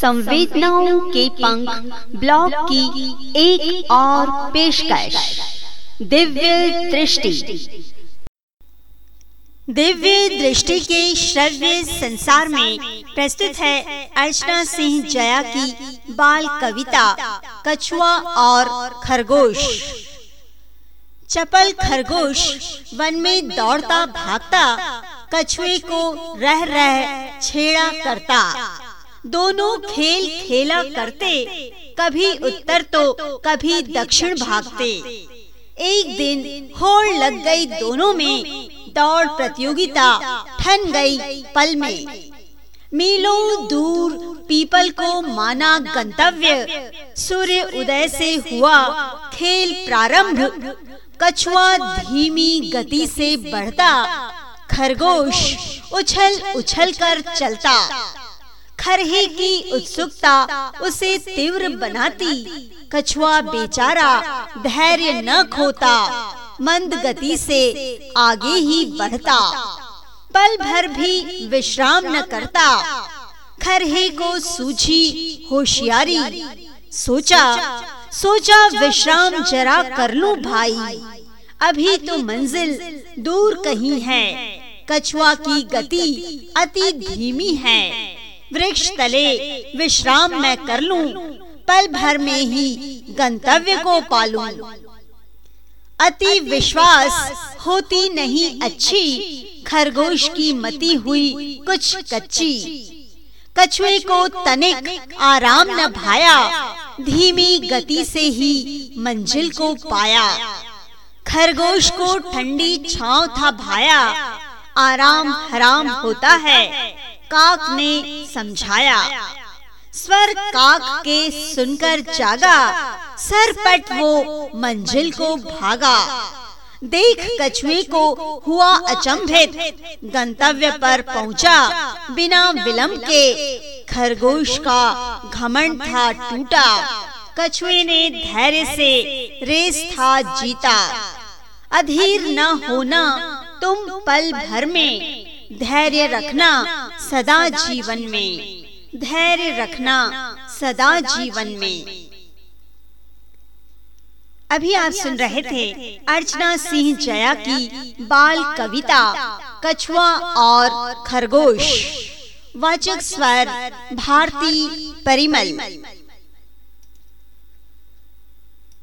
संवेदनाओं के पंख ब्लॉग की एक और पेशकश। दिव्य दृष्टि। दिव्य दृष्टि के श्रव्य संसार में प्रस्तुत है अर्चना सिंह जया की बाल कविता, कछुआ और खरगोश। चपल खरगोश वन में दौड़ता भागता, कछुए को रह रह छेड़ा करता। दोनों खेल खेला करते कभी उत्तर तो कभी दक्षिण भागते। एक दिन होड़ लग गई दोनों में दौड़ प्रतियोगिता ठन गई पल में। मीलों दूर पीपल को माना गंतव्य। सूर्य उदय से हुआ खेल प्रारंभ। कछुआ धीमी गति से बढ़ता। खरगोश उछल उछल कर चलता। खरहे की उत्सुकता उसे तीव्र बनाती। कछुआ बेचारा धैर्य न खोता, मंद गति से आगे ही बढ़ता। पल भर भी विश्राम न करता। खरहे को सूझी होशियारी। सोचा सोचा विश्राम जरा कर लूँ भाई। अभी तो मंजिल दूर कहीं है। कछुआ की गति अति धीमी है। वृक्ष तले विश्राम मैं कर लूँ, पल भर में ही गंतव्य को पालूं। अति विश्वास होती नहीं अच्छी, खरगोश की मती हुई कुछ कच्ची। कछुए को तनिक आराम न भाया, धीमी गति से ही मंजिल को पाया। खरगोश को ठंडी छांव था भाया, आराम हराम होता है काक ने समझाया, स्वर काक के सुनकर जागा, सरपट वो मंजिल को भागा। देख कछुए को हुआ अचंभित, गंतव्य पर पहुँचा बिना विलंब के। खरगोश का घमंड था टूटा, कछुए ने धैर्य से रेस था जीता। अधीर न होना, तुम पल भर में धैर्य रखना सदा जीवन में। धैर्य रखना सदा जीवन में। अभी आप सुन रहे थे अर्चना सिंह जया की बाल कविता, कछुआ और खरगोश। वाचक स्वर, भारती परिमल।